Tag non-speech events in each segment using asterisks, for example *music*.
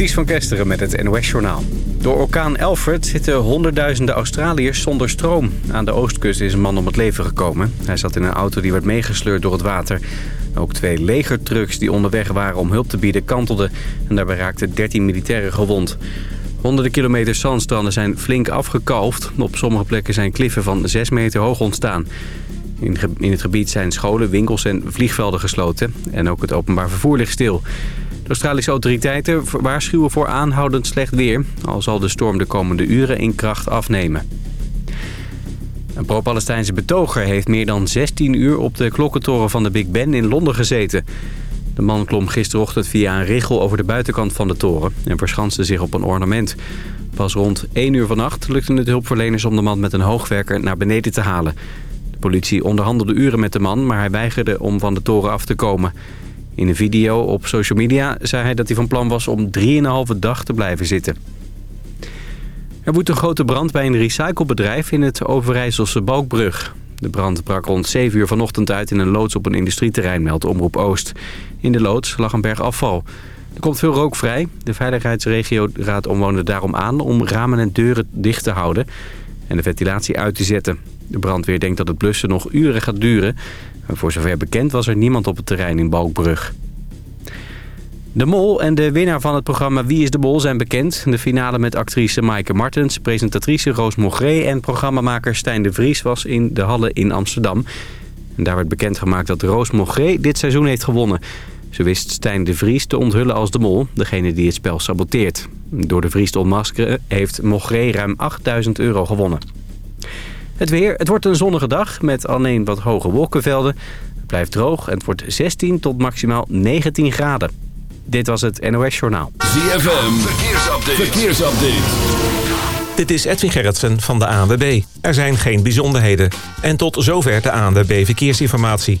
Ties van Kesteren met het NOS-journaal. Door orkaan Alfred zitten honderdduizenden Australiërs zonder stroom. Aan de oostkust is een man om het leven gekomen. Hij zat in een auto die werd meegesleurd door het water. Ook twee legertrucks die onderweg waren om hulp te bieden kantelden. En daarbij raakten 13 militairen gewond. Honderden kilometers zandstranden zijn flink afgekalfd. Op sommige plekken zijn kliffen van 6 meter hoog ontstaan. In het gebied zijn scholen, winkels en vliegvelden gesloten. En ook het openbaar vervoer ligt stil. Australische autoriteiten waarschuwen voor aanhoudend slecht weer... al zal de storm de komende uren in kracht afnemen. Een pro-Palestijnse betoger heeft meer dan 16 uur op de klokkentoren van de Big Ben in Londen gezeten. De man klom gisterochtend via een richel over de buitenkant van de toren en verschanste zich op een ornament. Pas rond 1 uur vannacht lukte het hulpverleners om de man met een hoogwerker naar beneden te halen. De politie onderhandelde uren met de man, maar hij weigerde om van de toren af te komen. In een video op social media zei hij dat hij van plan was om 3,5 dag te blijven zitten. Er woedt een grote brand bij een recyclebedrijf in het Overijsselse Balkbrug. De brand brak rond 7 uur vanochtend uit in een loods op een industrieterrein, meldt Omroep Oost. In de loods lag een berg afval. Er komt veel rook vrij. De veiligheidsregio raadt omwonenden daarom aan om ramen en deuren dicht te houden en de ventilatie uit te zetten. De brandweer denkt dat het blussen nog uren gaat duren. voor zover bekend was er niemand op het terrein in Balkbrug. De Mol en de winnaar van het programma Wie is de Mol zijn bekend. De finale met actrice Maaike Martens, presentatrice Roos Mogré... en programmamaker Stijn de Vries was in de Halle in Amsterdam. En daar werd bekendgemaakt dat Roos Mogré dit seizoen heeft gewonnen. Ze wist Stijn de Vries te onthullen als de Mol, degene die het spel saboteert. Door de Vries te ontmaskeren heeft Mogré ruim 8000 euro gewonnen. Het weer, het wordt een zonnige dag met alleen wat hoge wolkenvelden. Het blijft droog en het wordt 16 tot maximaal 19 graden. Dit was het NOS Journaal. ZFM, verkeersupdate. verkeersupdate. Dit is Edwin Gerritsen van de ANWB. Er zijn geen bijzonderheden. En tot zover de ANWB Verkeersinformatie.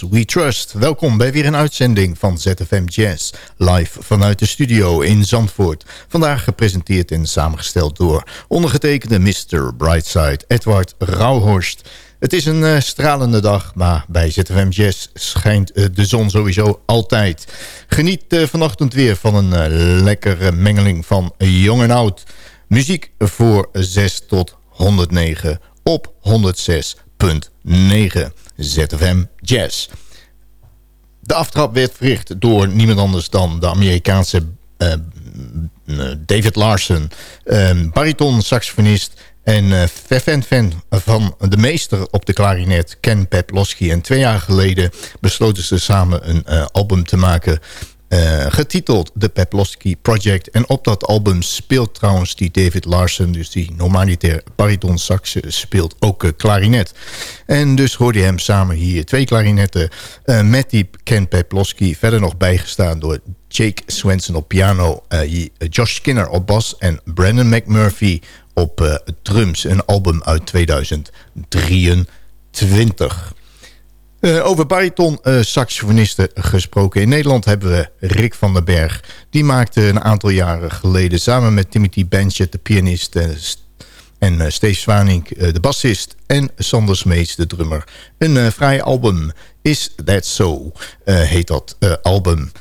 We Trust. Welkom bij weer een uitzending van ZFM Jazz. Live vanuit de studio in Zandvoort. Vandaag gepresenteerd en samengesteld door ondergetekende Mr. Brightside Edward Rauhorst. Het is een uh, stralende dag, maar bij ZFM Jazz schijnt uh, de zon sowieso altijd. Geniet uh, vanochtend weer van een lekkere mengeling van jong en oud. Muziek voor 6 tot 109 op 106.9 ZFM Jazz. De aftrap werd verricht door niemand anders dan de Amerikaanse uh, David Larson, uh, bariton saxofonist en uh, fan van de meester op de klarinet, Ken Peplowski. En twee jaar geleden besloten ze samen een album te maken uh, getiteld The Peplowski Project. En op dat album speelt trouwens die David Larson, dus die normaliter bariton sax, speelt ook uh, klarinet. En dus hoorde je hem samen hier twee klarinetten uh, met die Ken Peplowski. Verder nog bijgestaan door Jake Swenson op piano, Josh Skinner op bas en Brandon McMurphy op drums. Een album uit 2023. Uh, over bariton uh, saxofonisten gesproken. In Nederland hebben we Rick van den Berg. Die maakte een aantal jaren geleden samen met Timothy Benchett, de pianist... Uh, en Steve Zwanink, de bassist... en Sander Smeets, de drummer. Een vrij album. Is That So, heet dat album.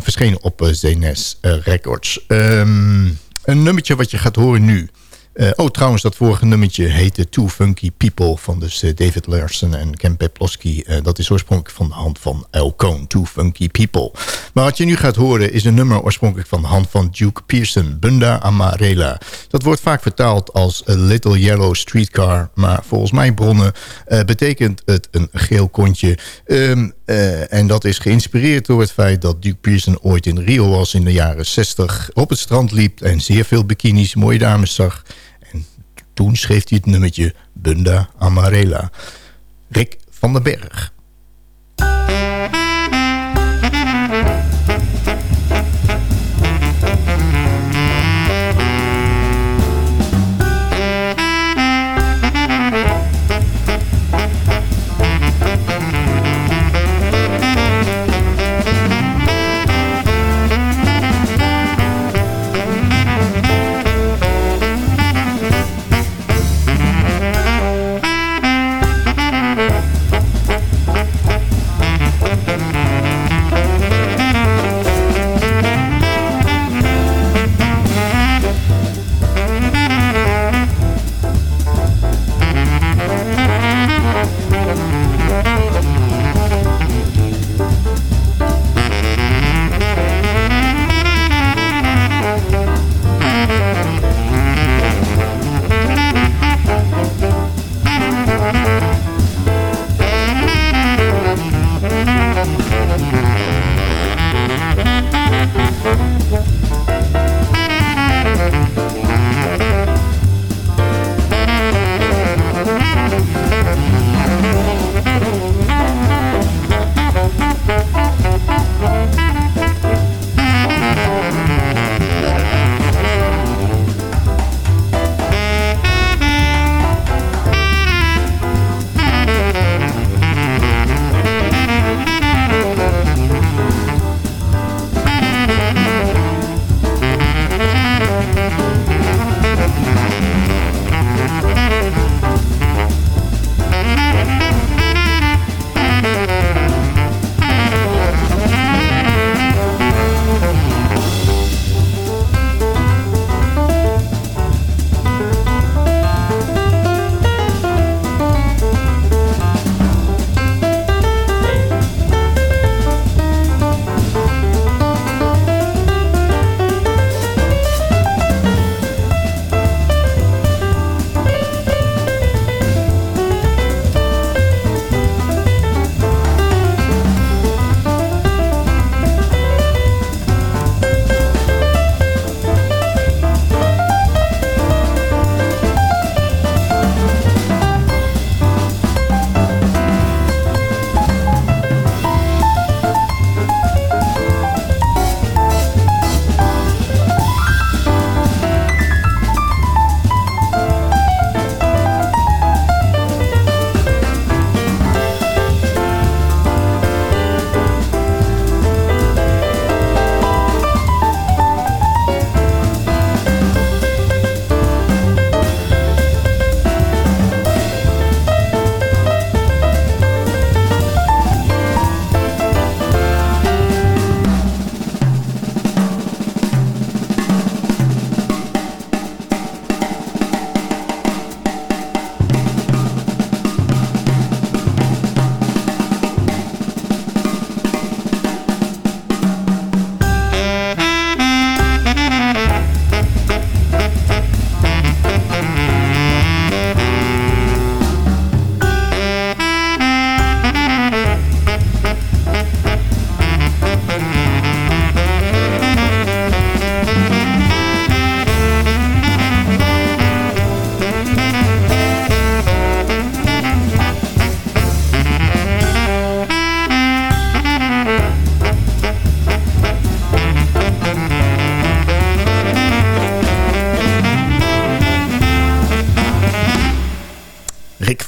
verschenen op Zenes Records. Um, een nummertje wat je gaat horen nu... Uh, oh, trouwens, dat vorige nummertje heette Two Funky People... van dus uh, David Larson en Ken Peplowski. Uh, dat is oorspronkelijk van de hand van El Cohn, Two Funky People. Maar wat je nu gaat horen is een nummer oorspronkelijk van de hand van Duke Pearson... Bunda Amarela. Dat wordt vaak vertaald als A Little Yellow Streetcar... maar volgens mijn bronnen betekent het een geel kontje... Um, en dat is geïnspireerd door het feit dat Duke Pearson ooit in Rio was in de jaren 60... op het strand liep en zeer veel bikinis, mooie dames zag... Toen schreef hij het nummertje Bunda Amarela. Rick van den Berg.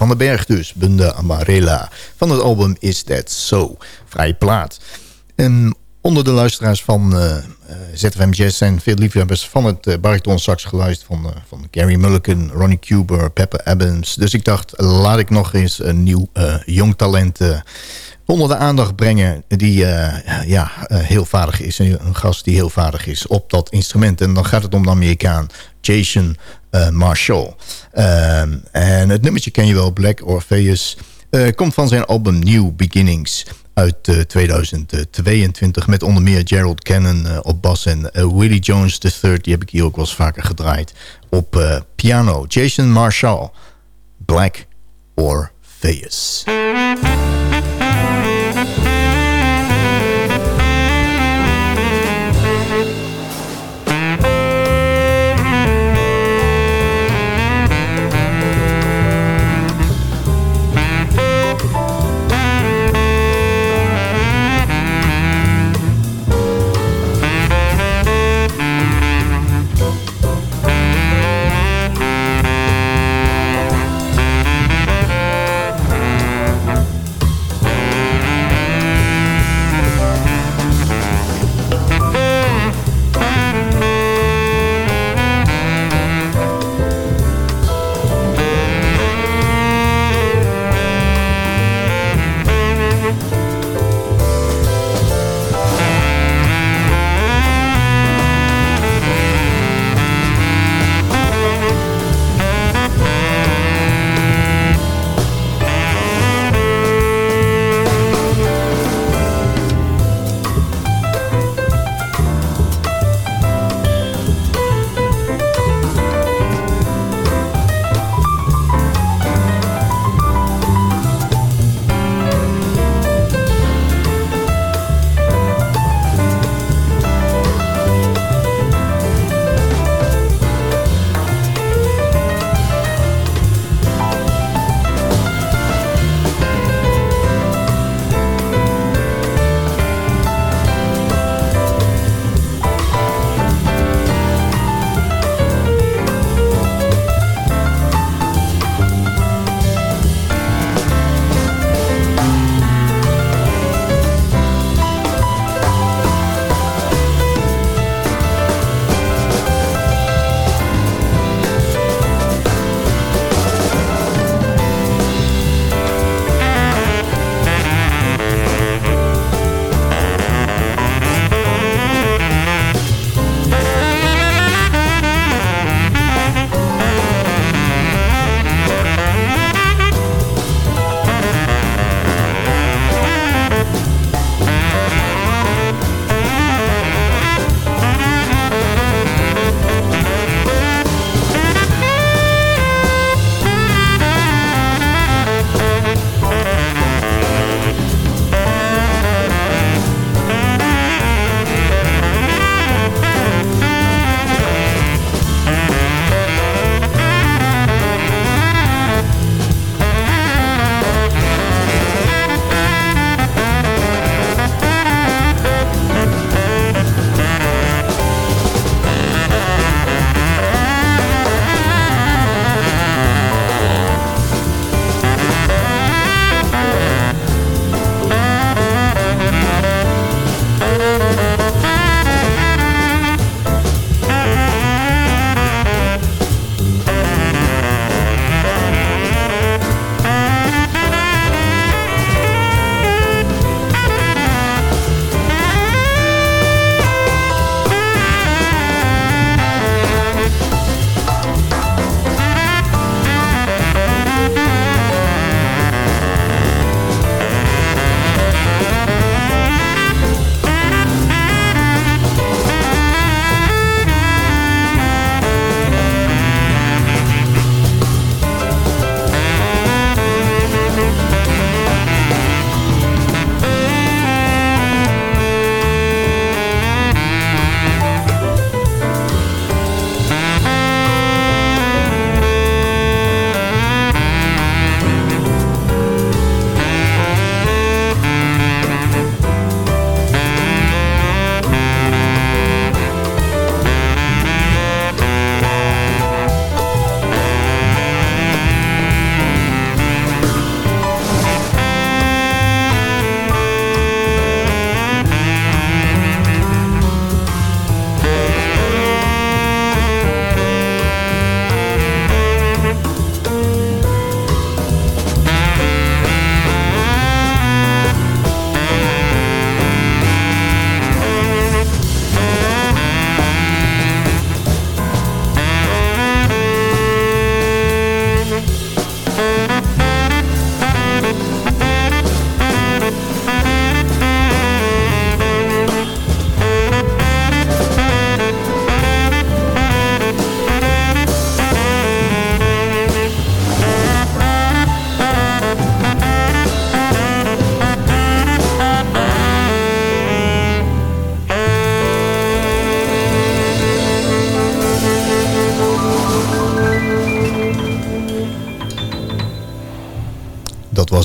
Van den Berg dus. Bunda Amarela. Van het album Is That So. Vrije plaat. En onder de luisteraars van uh, zijn veel liefhebbers van het uh, bariton sax geluisterd van, van Gary Mulligan, Ronnie Cuber, Pepper Adams. Dus ik dacht, laat ik nog eens een nieuw jong talent onder de aandacht brengen die ja, heel vaardig is. Een gast die heel vaardig is op dat instrument. En dan gaat het om de Amerikaan Jason Marshall. Ehm, en het nummertje ken je wel, Black Orpheus. komt van zijn album New Beginnings uit uh, 2022 met onder meer Gerald Cannon op bas en Willie Jones III, die heb ik hier ook wel eens vaker gedraaid, op piano. Jason Marshall, Black Orpheus.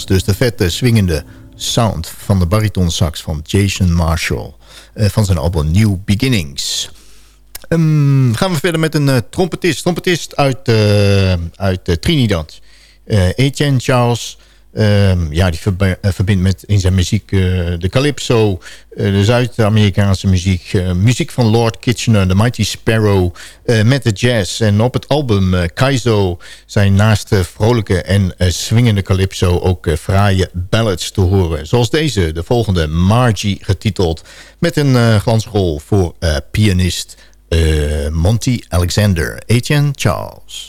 Dus de vette, swingende sound van de bariton sax van Jason Marshall. van zijn album New Beginnings. Um, gaan we verder met een uh, trompetist. Trompetist uit, uh, uit Trinidad. Etienne Charles Um, ja, die eh, verbindt met in zijn muziek uh, de calypso, uh, de Zuid-Amerikaanse muziek, muziek van Lord Kitchener, The Mighty Sparrow, met de jazz. En op het album Kaizo zijn naast de vrolijke en swingende calypso ook fraaie ballads te horen. Zoals deze, de volgende Margie getiteld, met een glansrol voor pianist Monty Alexander, Etienne Charles.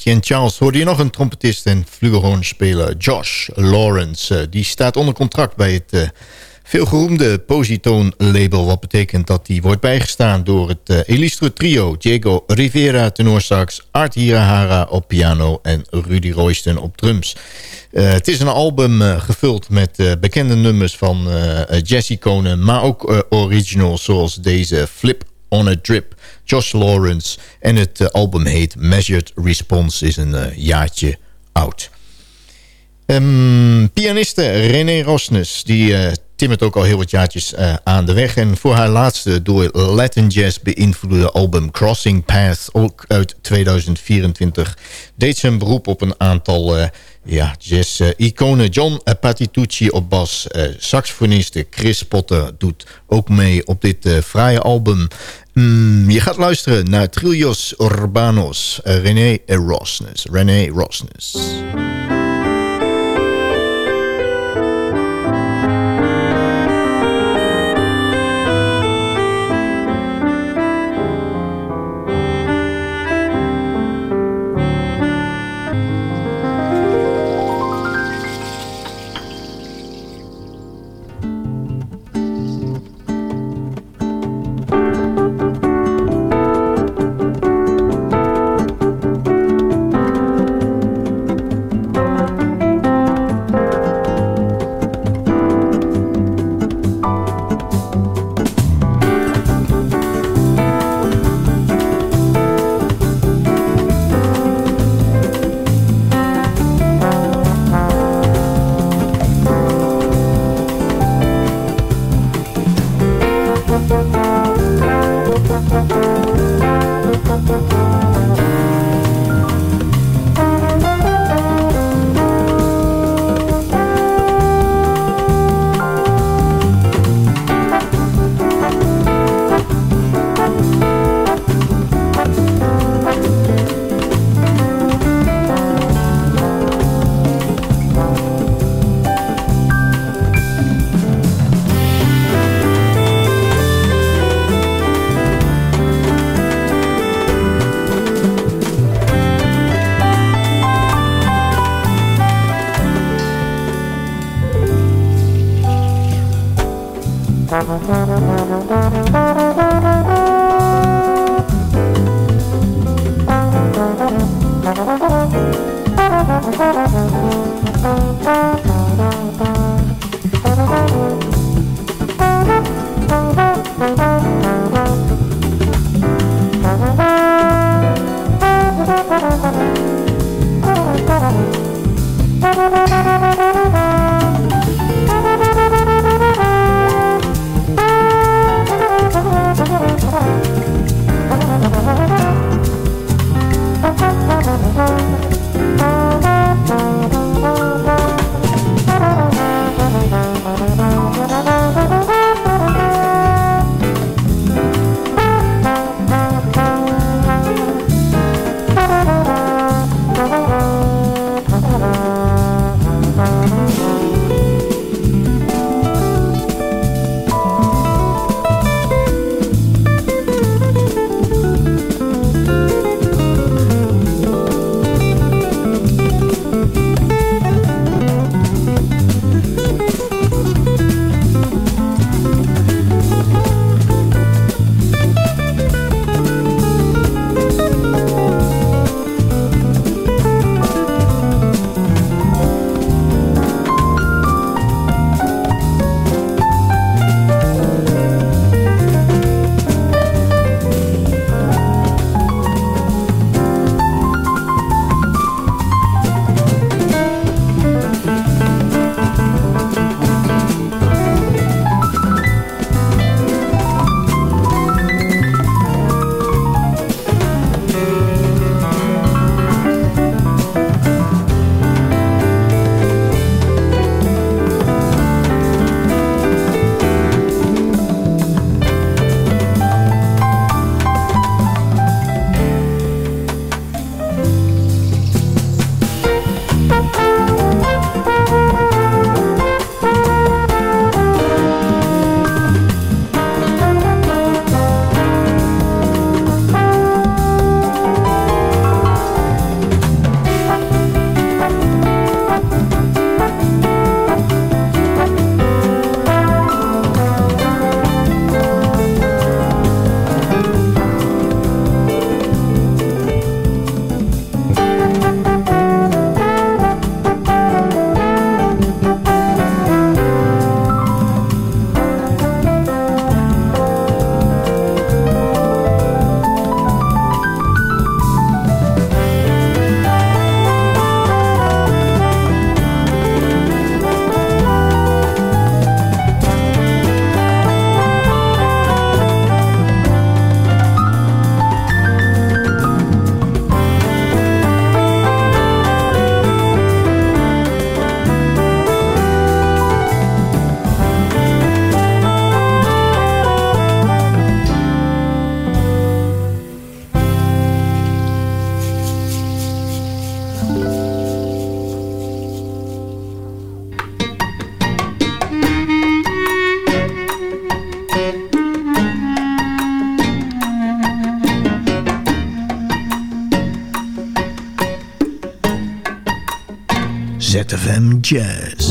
Etienne Charles hoorde je nog een trompetist en flugelhornspeler Josh Lawrence. Eh, die staat onder contract bij het uh, veelgeroemde Positone label. Wat betekent dat die wordt bijgestaan door het uh, Elistro trio. Diego Rivera tenorsax, Art Hirahara op piano en Rudy Royston op drums. het is een album gevuld met bekende nummers van Jesse Conen, maar ook originals zoals deze Flip on a Drip. Josh Lawrence. En het album heet Measured Response, is een jaartje oud. Um, pianiste René Rosnes, die uh, timmert ook al heel wat jaartjes aan de weg. En voor haar laatste door Latin Jazz beïnvloede album Crossing Path, ook uit 2024, deed ze een beroep op een aantal ja, jazz-iconen. John Patitucci op bas, saxofoniste Chris Potter doet ook mee op dit fraaie album. Mm, je gaat luisteren naar Trillos Urbanos, René Rosnes. René Rosnes. ZFM Jazz.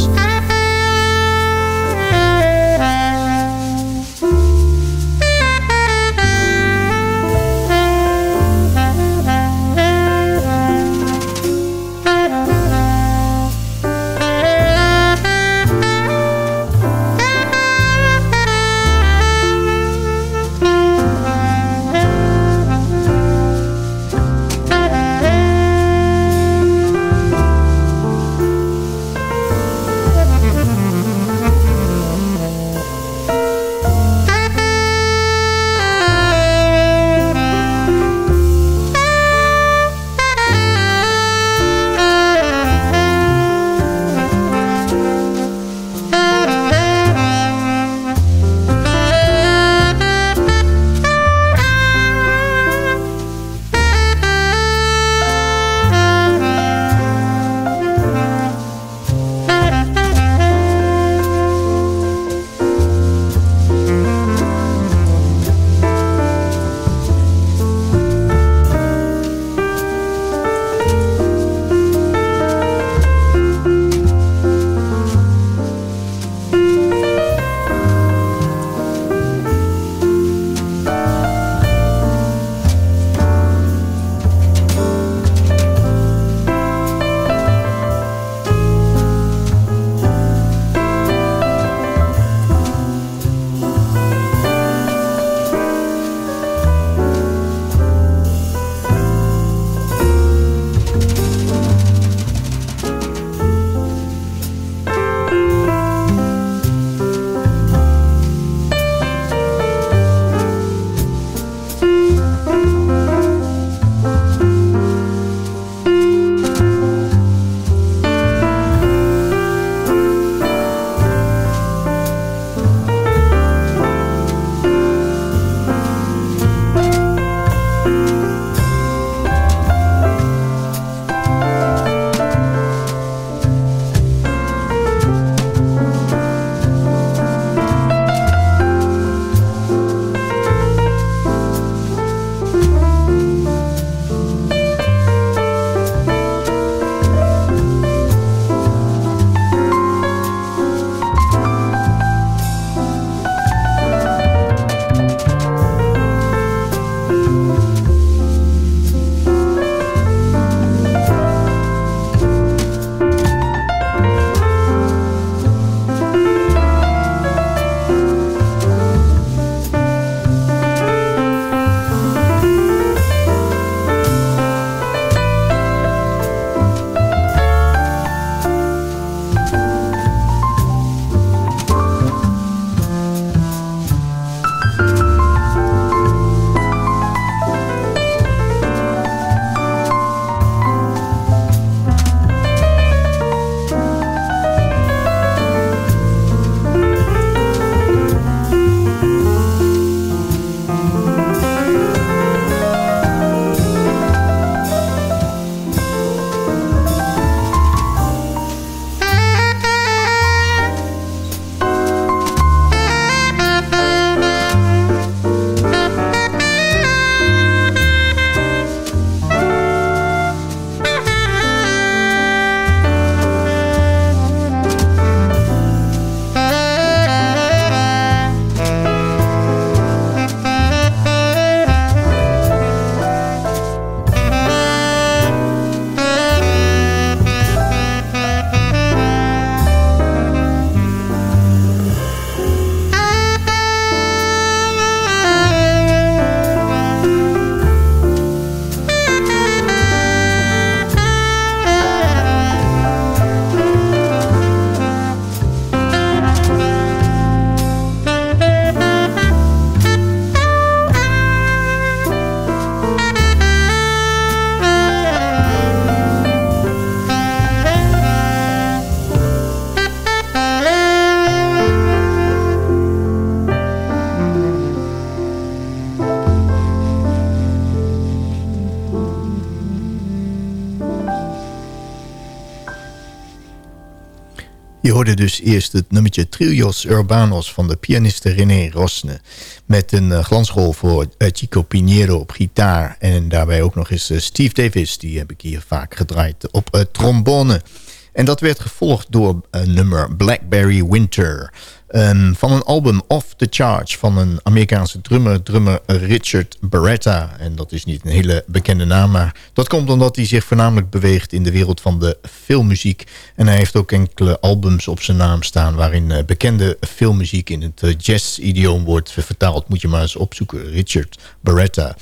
Hoorde dus eerst het nummertje Trillos Urbanos van de pianiste René Rosne. Met een uh, glansrol voor uh, Chico Pinheiro op gitaar. En daarbij ook nog eens uh, Steve Davis, die heb ik hier vaak gedraaid op trombone. En dat werd gevolgd door een nummer Blackberry Winter... Um, van een album Off the Charge van een Amerikaanse drummer, drummer Richard Beretta. En dat is niet een hele bekende naam, maar dat komt omdat hij zich voornamelijk beweegt in de wereld van de filmmuziek. En hij heeft ook enkele albums op zijn naam staan waarin uh, bekende filmmuziek in het uh, jazz-idioom wordt vertaald. Moet je maar eens opzoeken, Richard Beretta.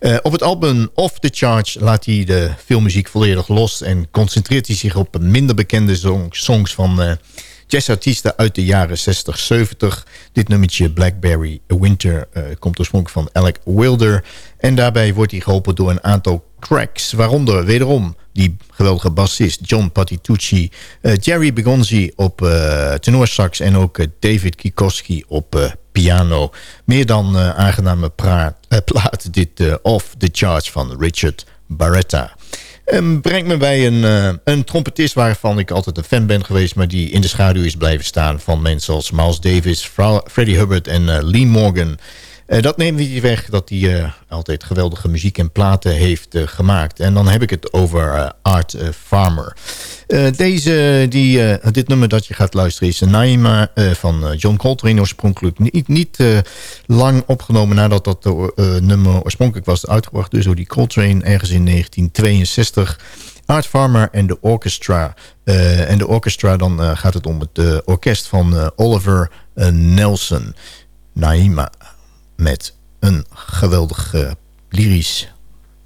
Uh, op het album Off the Charge laat hij de filmmuziek volledig los en concentreert hij zich op minder bekende songs van jazzartiesten uit de jaren 60, 70. Dit nummertje Blackberry Winter uh, komt oorspronkelijk van Alec Wilder. En daarbij wordt hij geholpen door een aantal cracks. Waaronder wederom die geweldige bassist John Patitucci. Uh, Jerry Begonzi op uh, tenorsax en ook David Kikoski op piano. Meer dan aangename plaat dit Off the Charge van Richard Barretta. Um, brengt me bij een, uh, een trompetist waarvan ik altijd een fan ben geweest... maar die in de schaduw is blijven staan van mensen als Miles Davis, Freddie Hubbard en uh, Lee Morgan... Uh, dat neemt niet weg dat hij uh, altijd geweldige muziek en platen heeft uh, gemaakt. En dan heb ik het over Art Farmer. deze, die, dit nummer dat je gaat luisteren is Naima van John Coltrane oorspronkelijk. Niet, niet lang opgenomen nadat dat nummer oorspronkelijk was uitgebracht. Dus door die Coltrane ergens in 1962. Art Farmer en de orchestra. en de orchestra, dan gaat het om het orkest van Oliver Nelson. Naima met een geweldig uh, lyrisch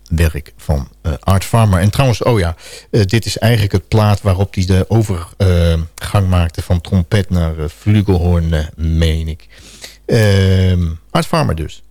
werk van uh, Art Farmer. En trouwens, oh ja, uh, dit is eigenlijk het plaat waarop hij de overgang maakte van trompet naar flugelhoorn, meen ik. Ehm, Art Farmer dus.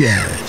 ZFM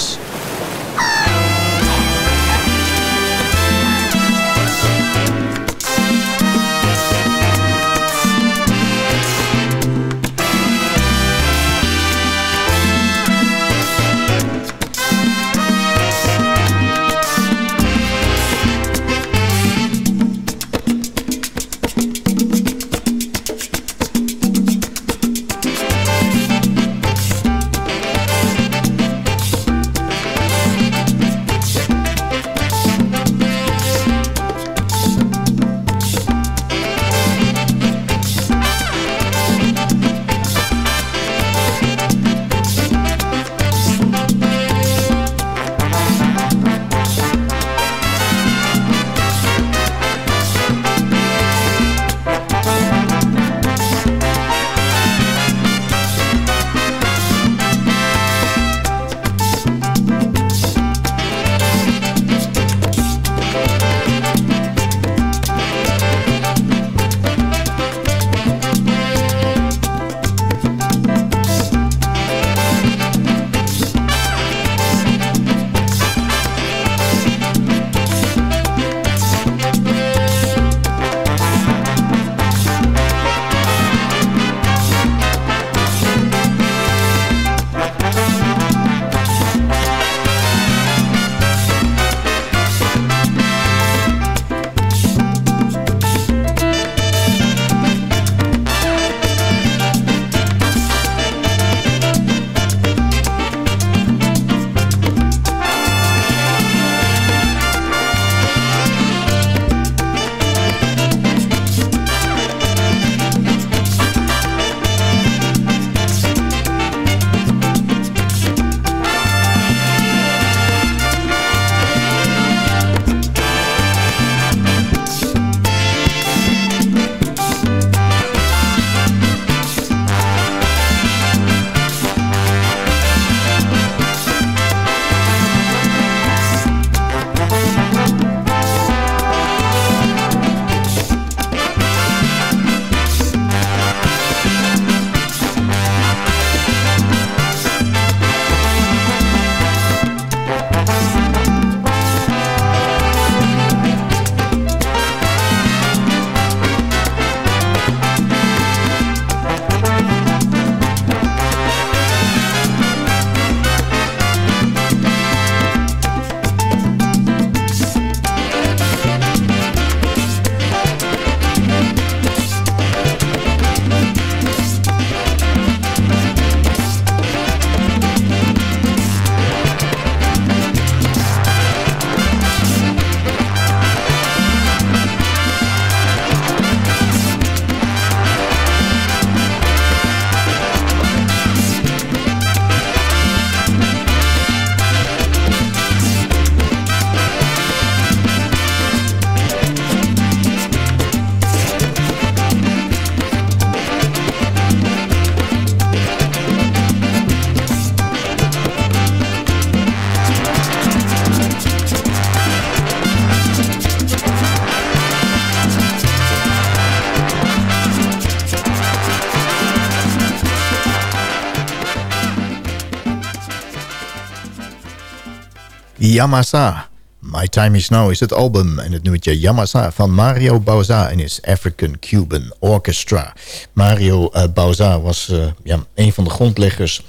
Yamasa. My Time Is Now is het album en het nummertje Yamasa van Mario Bauza en his African Cuban Orchestra. Mario uh, Bauza was uh, ja, een van de grondleggers,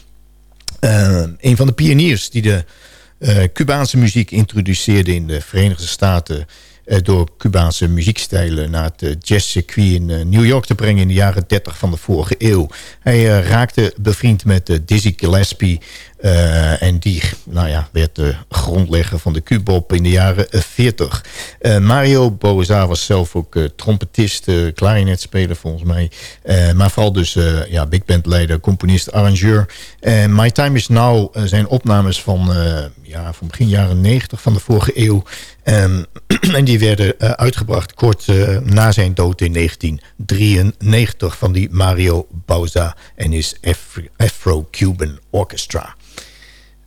uh, een van de pioniers die de Cubaanse muziek introduceerde in de Verenigde Staten door Cubaanse muziekstijlen naar het jazzcircuit in New York te brengen in de jaren 30 van de vorige eeuw. Hij raakte bevriend met Dizzy Gillespie uh, en die nou ja, werd de grondlegger van de Q-bop in de jaren 40. Uh, eh, Mario Boza was zelf ook uh, trompetist, klarinetspeler volgens mij. maar vooral dus ja, big band leider, componist, arrangeur. My Time Is Now zijn opnames van, ja, van begin jaren 90 van de vorige eeuw. Um, *clears throat* en die werden uitgebracht kort na zijn dood in 1993 van die Mario Bauza en his Afro-Cuban Orchestra.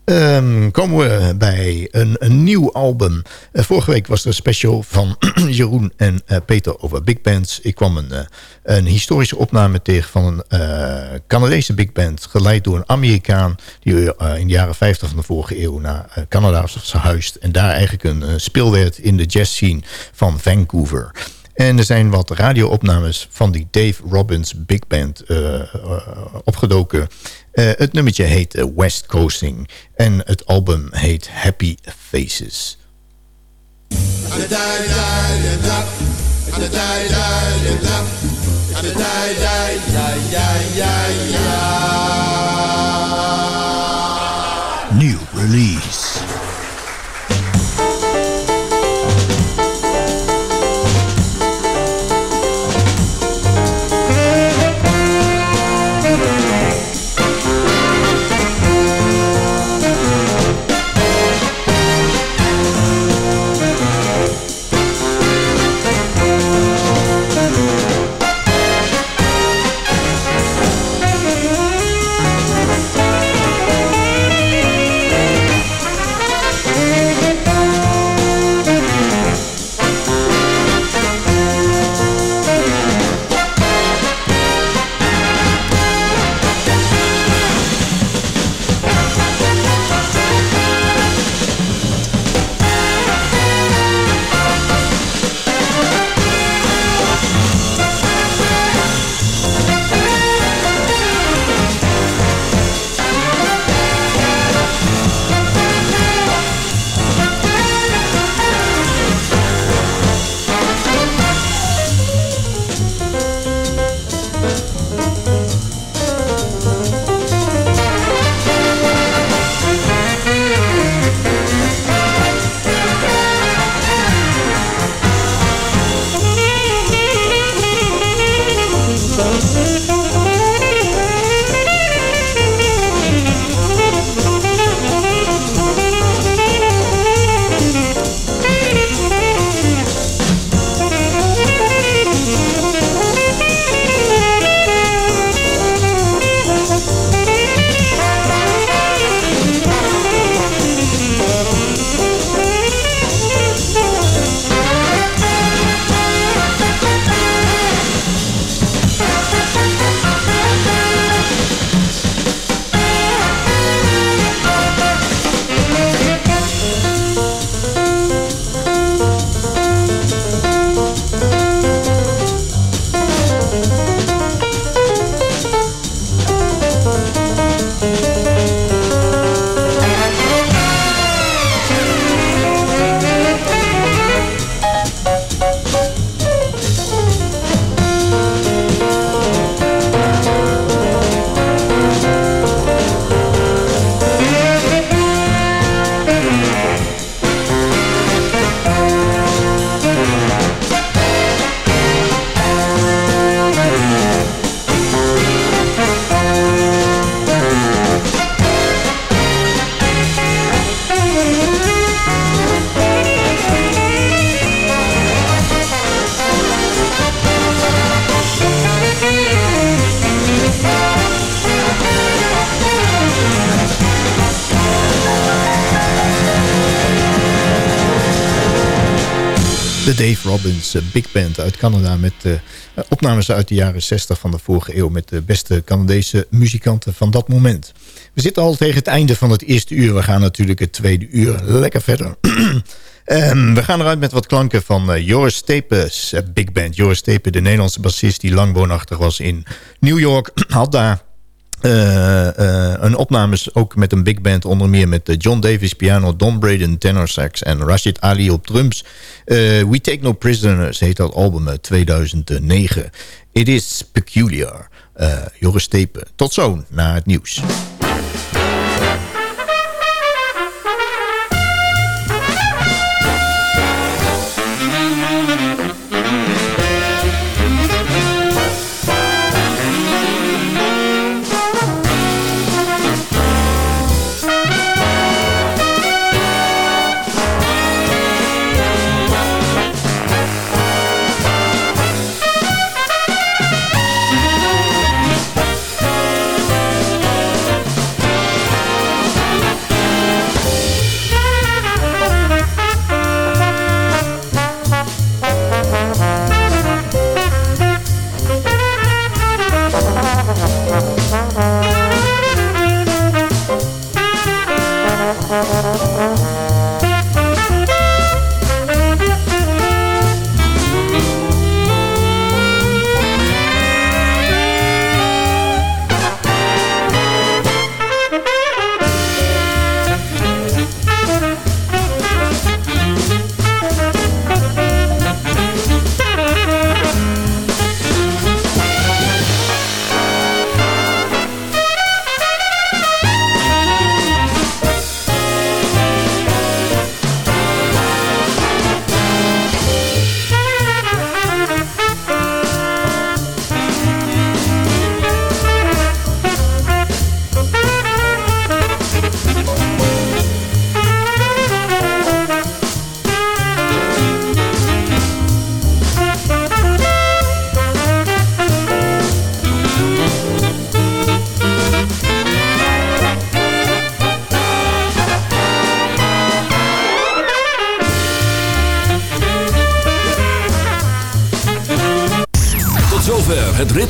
Um, komen we bij een, een nieuw album. Uh, vorige week was er een special van *clears throat* Jeroen en uh, Peter over big bands. Ik kwam een, uh, een historische opname tegen van een Canadese big band... geleid door een Amerikaan die in de jaren 50 van de vorige eeuw naar Canada was gehuisd... en daar eigenlijk een speel werd in de jazz scene van Vancouver... En er zijn wat radioopnames van die Dave Robbins Big Band uh, uh, opgedoken. Uh, het nummertje heet West Coasting. En het album heet Happy Faces. New release. Robbins Big Band uit Canada... met uh, opnames uit de jaren 60 van de vorige eeuw... met de beste Canadese muzikanten van dat moment. We zitten al tegen het einde van het eerste uur. We gaan natuurlijk het tweede uur lekker verder. Um, *clears throat* we gaan eruit met wat klanken van uh, Joris Stapes Big Band. Joris Stepe, de Nederlandse bassist die lang woonachtig was in New York... *clears throat* had daar een opnames ook met een big band, onder meer met John Davis piano, Don Braden tenor sax en Rashid Ali op drums. We Take No Prisoners heet dat album 2009. It is Peculiar. Joris Stepen. Tot zo, na het nieuws.